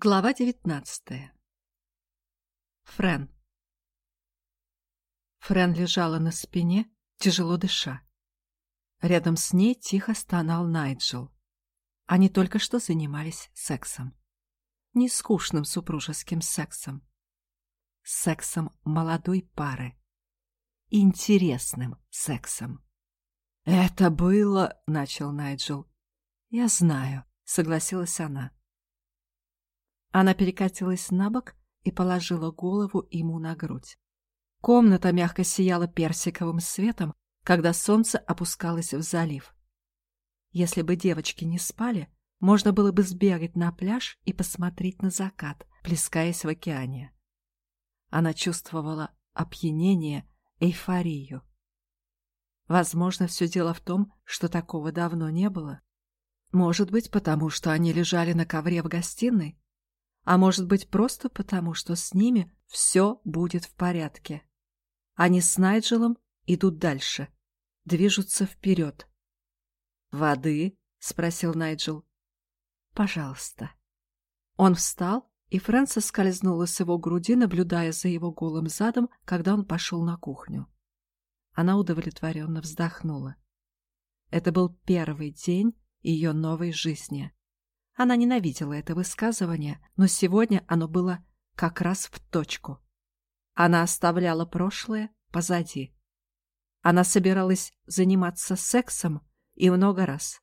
Глава девятнадцатая. Френ. Френ лежала на спине, тяжело дыша. Рядом с ней тихо стонал Найджел. Они только что занимались сексом. Не скучным супружеским сексом. Сексом молодой пары. Интересным сексом. «Это было...» — начал Найджел. «Я знаю», — согласилась она. Она перекатилась на бок и положила голову ему на грудь. Комната мягко сияла персиковым светом, когда солнце опускалось в залив. Если бы девочки не спали, можно было бы сбегать на пляж и посмотреть на закат, плескаясь в океане. Она чувствовала опьянение, эйфорию. Возможно, все дело в том, что такого давно не было. Может быть, потому что они лежали на ковре в гостиной, а может быть просто потому, что с ними все будет в порядке. Они с Найджелом идут дальше, движутся вперед. «Воды?» — спросил Найджел. «Пожалуйста». Он встал, и Фрэнсис скользнула с его груди, наблюдая за его голым задом, когда он пошел на кухню. Она удовлетворенно вздохнула. Это был первый день ее новой жизни. Она ненавидела это высказывание, но сегодня оно было как раз в точку. Она оставляла прошлое позади. Она собиралась заниматься сексом и много раз.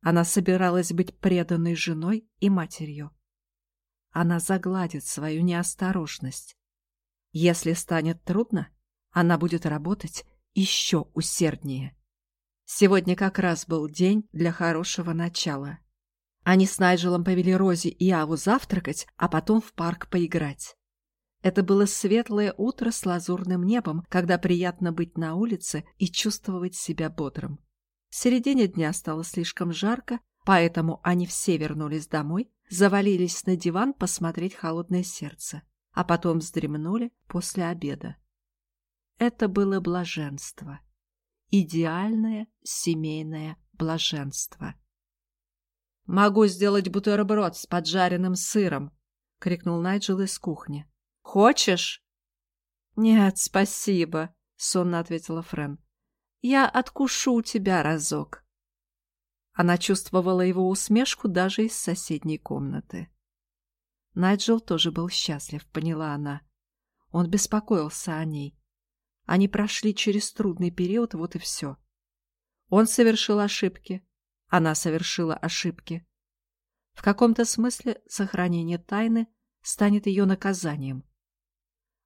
Она собиралась быть преданной женой и матерью. Она загладит свою неосторожность. Если станет трудно, она будет работать еще усерднее. Сегодня как раз был день для хорошего начала. Они с Найджелом повели Рози и Аву завтракать, а потом в парк поиграть. Это было светлое утро с лазурным небом, когда приятно быть на улице и чувствовать себя бодрым. В середине дня стало слишком жарко, поэтому они все вернулись домой, завалились на диван посмотреть «Холодное сердце», а потом вздремнули после обеда. Это было блаженство. Идеальное семейное блаженство. «Могу сделать бутерброд с поджаренным сыром!» — крикнул Найджел из кухни. «Хочешь?» «Нет, спасибо», — сонно ответила Френ. «Я откушу тебя разок». Она чувствовала его усмешку даже из соседней комнаты. Найджел тоже был счастлив, поняла она. Он беспокоился о ней. Они прошли через трудный период, вот и все. Он совершил ошибки, она совершила ошибки. В каком-то смысле сохранение тайны станет ее наказанием.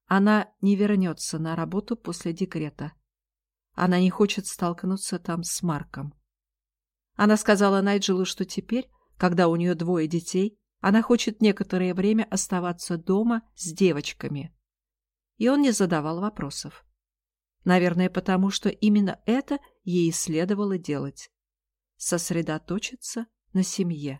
Она не вернется на работу после декрета. Она не хочет столкнуться там с Марком. Она сказала Найджелу, что теперь, когда у нее двое детей, она хочет некоторое время оставаться дома с девочками. И он не задавал вопросов. Наверное, потому что именно это ей следовало делать сосредоточиться на семье.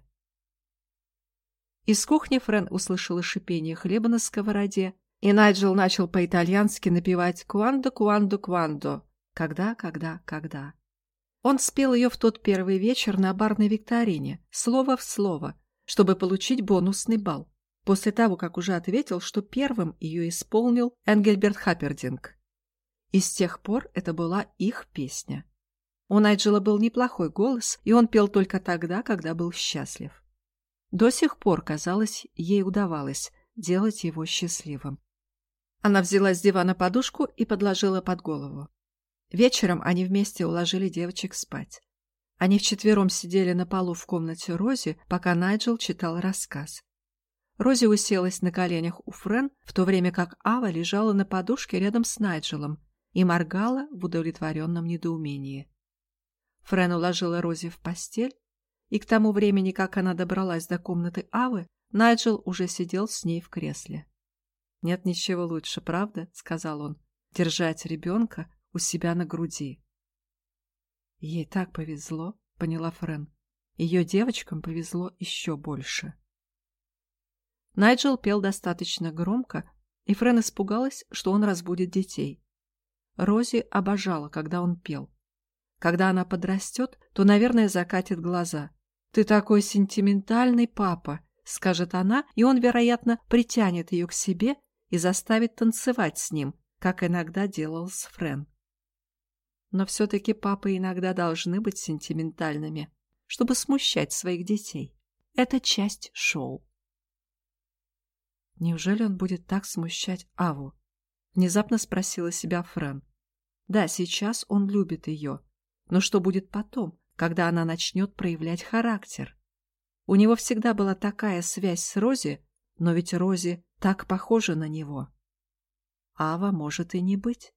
Из кухни Френ услышала шипение хлеба на сковороде, и Найджел начал по-итальянски напевать «Куандо, куандо, куандо» «Когда, когда, когда». Он спел ее в тот первый вечер на барной викторине, слово в слово, чтобы получить бонусный балл, после того, как уже ответил, что первым ее исполнил Энгельберт Хаппердинг. И с тех пор это была их песня. У Найджела был неплохой голос, и он пел только тогда, когда был счастлив. До сих пор, казалось, ей удавалось делать его счастливым. Она взяла с дивана подушку и подложила под голову. Вечером они вместе уложили девочек спать. Они вчетвером сидели на полу в комнате Рози, пока Найджел читал рассказ. Рози уселась на коленях у Френ, в то время как Ава лежала на подушке рядом с Найджелом и моргала в удовлетворенном недоумении. Френ уложила Рози в постель, и к тому времени, как она добралась до комнаты Авы, Найджел уже сидел с ней в кресле. «Нет ничего лучше, правда?» — сказал он. «Держать ребенка у себя на груди». «Ей так повезло», — поняла Френ. «Ее девочкам повезло еще больше». Найджел пел достаточно громко, и Френ испугалась, что он разбудит детей. Рози обожала, когда он пел. Когда она подрастет, то, наверное, закатит глаза. «Ты такой сентиментальный папа! скажет она, и он, вероятно, притянет ее к себе и заставит танцевать с ним, как иногда делал с Френ. Но все-таки папы иногда должны быть сентиментальными, чтобы смущать своих детей. Это часть шоу. Неужели он будет так смущать Аву? Внезапно спросила себя Френ. Да, сейчас он любит ее. Но что будет потом, когда она начнет проявлять характер? У него всегда была такая связь с Рози, но ведь Рози так похожа на него. Ава может и не быть.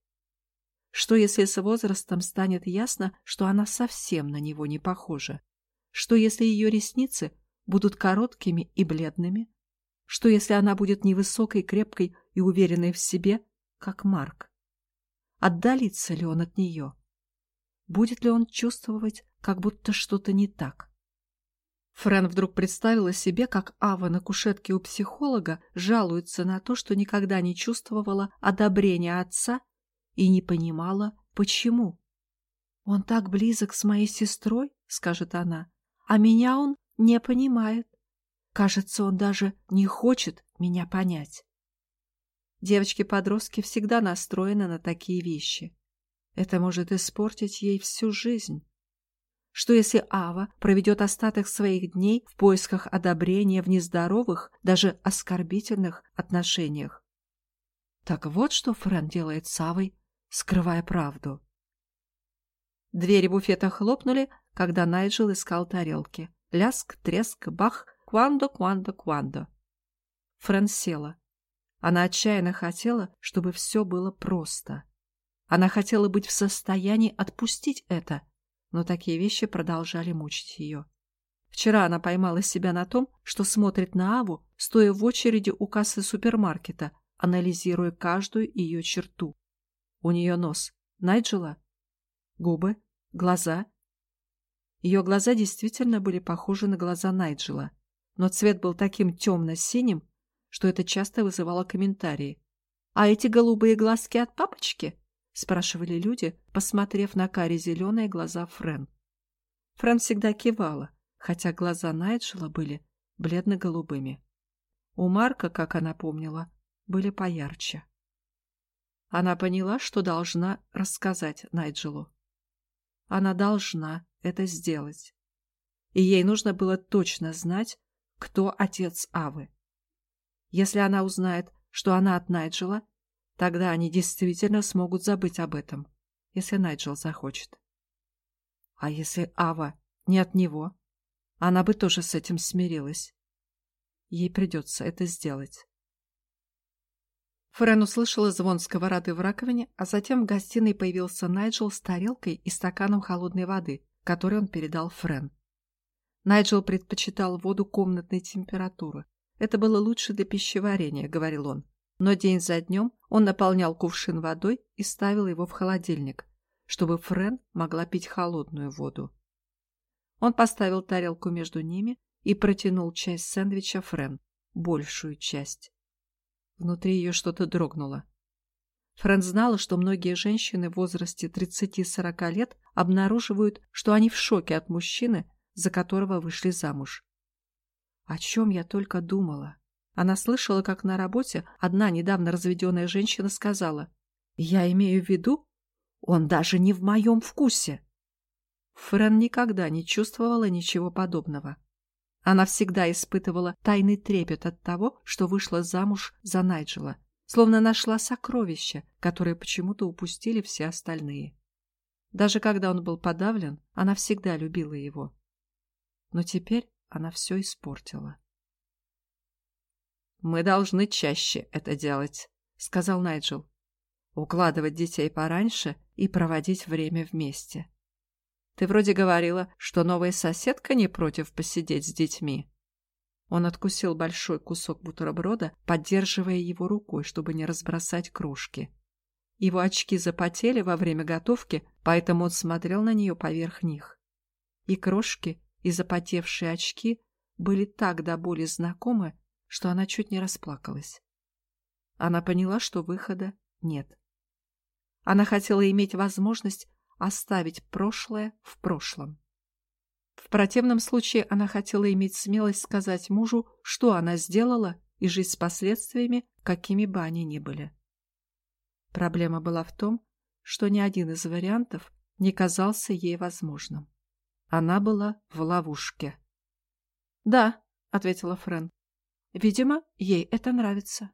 Что, если с возрастом станет ясно, что она совсем на него не похожа? Что, если ее ресницы будут короткими и бледными? Что, если она будет невысокой, крепкой и уверенной в себе, как Марк? Отдалится ли он от нее? Будет ли он чувствовать, как будто что-то не так? Френ вдруг представила себе, как Ава на кушетке у психолога жалуется на то, что никогда не чувствовала одобрения отца и не понимала, почему. «Он так близок с моей сестрой», — скажет она, — «а меня он не понимает. Кажется, он даже не хочет меня понять». Девочки-подростки всегда настроены на такие вещи. Это может испортить ей всю жизнь. Что если Ава проведет остаток своих дней в поисках одобрения в нездоровых, даже оскорбительных отношениях? Так вот, что Френ делает с Авой скрывая правду. Двери буфета хлопнули, когда Найджел искал тарелки. Ляск, треск, бах, квандо, квандо, квандо. Фрэн села. Она отчаянно хотела, чтобы все было просто. Она хотела быть в состоянии отпустить это, но такие вещи продолжали мучить ее. Вчера она поймала себя на том, что смотрит на Аву, стоя в очереди у кассы супермаркета, анализируя каждую ее черту. У нее нос. Найджела? Губы? Глаза? Ее глаза действительно были похожи на глаза Найджела, но цвет был таким темно-синим, что это часто вызывало комментарии. «А эти голубые глазки от папочки?» — спрашивали люди, посмотрев на каре зеленые глаза Френ. Френ всегда кивала, хотя глаза Найджела были бледно-голубыми. У Марка, как она помнила, были поярче. Она поняла, что должна рассказать Найджелу. Она должна это сделать. И ей нужно было точно знать, кто отец Авы. Если она узнает, что она от Найджела, тогда они действительно смогут забыть об этом, если Найджел захочет. А если Ава не от него, она бы тоже с этим смирилась. Ей придется это сделать. Френ услышала звон сковороды в раковине, а затем в гостиной появился Найджел с тарелкой и стаканом холодной воды, который он передал Френ. Найджел предпочитал воду комнатной температуры. Это было лучше для пищеварения, говорил он. Но день за днем он наполнял кувшин водой и ставил его в холодильник, чтобы Френ могла пить холодную воду. Он поставил тарелку между ними и протянул часть сэндвича Френ, большую часть. Внутри ее что-то дрогнуло. Фрэн знала, что многие женщины в возрасте 30-40 лет обнаруживают, что они в шоке от мужчины, за которого вышли замуж. О чем я только думала. Она слышала, как на работе одна недавно разведенная женщина сказала, «Я имею в виду, он даже не в моем вкусе». Фрэн никогда не чувствовала ничего подобного. Она всегда испытывала тайный трепет от того, что вышла замуж за Найджела, словно нашла сокровище, которое почему-то упустили все остальные. Даже когда он был подавлен, она всегда любила его. Но теперь она все испортила. «Мы должны чаще это делать», — сказал Найджел. «Укладывать детей пораньше и проводить время вместе. Ты вроде говорила, что новая соседка не против посидеть с детьми. Он откусил большой кусок бутерброда, поддерживая его рукой, чтобы не разбросать кружки. Его очки запотели во время готовки, поэтому он смотрел на нее поверх них. И крошки, и запотевшие очки были так до боли знакомы, что она чуть не расплакалась. Она поняла, что выхода нет. Она хотела иметь возможность оставить прошлое в прошлом. В противном случае она хотела иметь смелость сказать мужу, что она сделала, и жить с последствиями, какими бы они ни были. Проблема была в том, что ни один из вариантов не казался ей возможным. Она была в ловушке. «Да», — ответила Френ. «Видимо, ей это нравится».